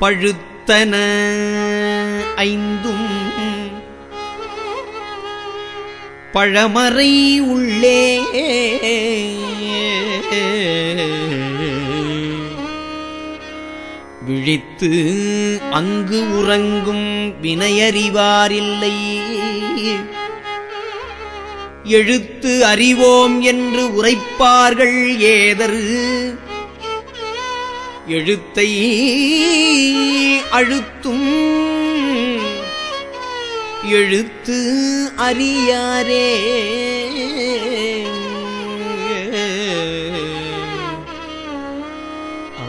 பழுத்தன. ஐந்தும் பழமறை உள்ளே. விழித்து அங்கு உறங்கும் வினையறிவாரில்லை. எழுத்து அறிவோம் என்று உரைப்பார்கள் ஏதரு எழுத்தை அழுத்தும். எழுத்து அறியாரே. ஆ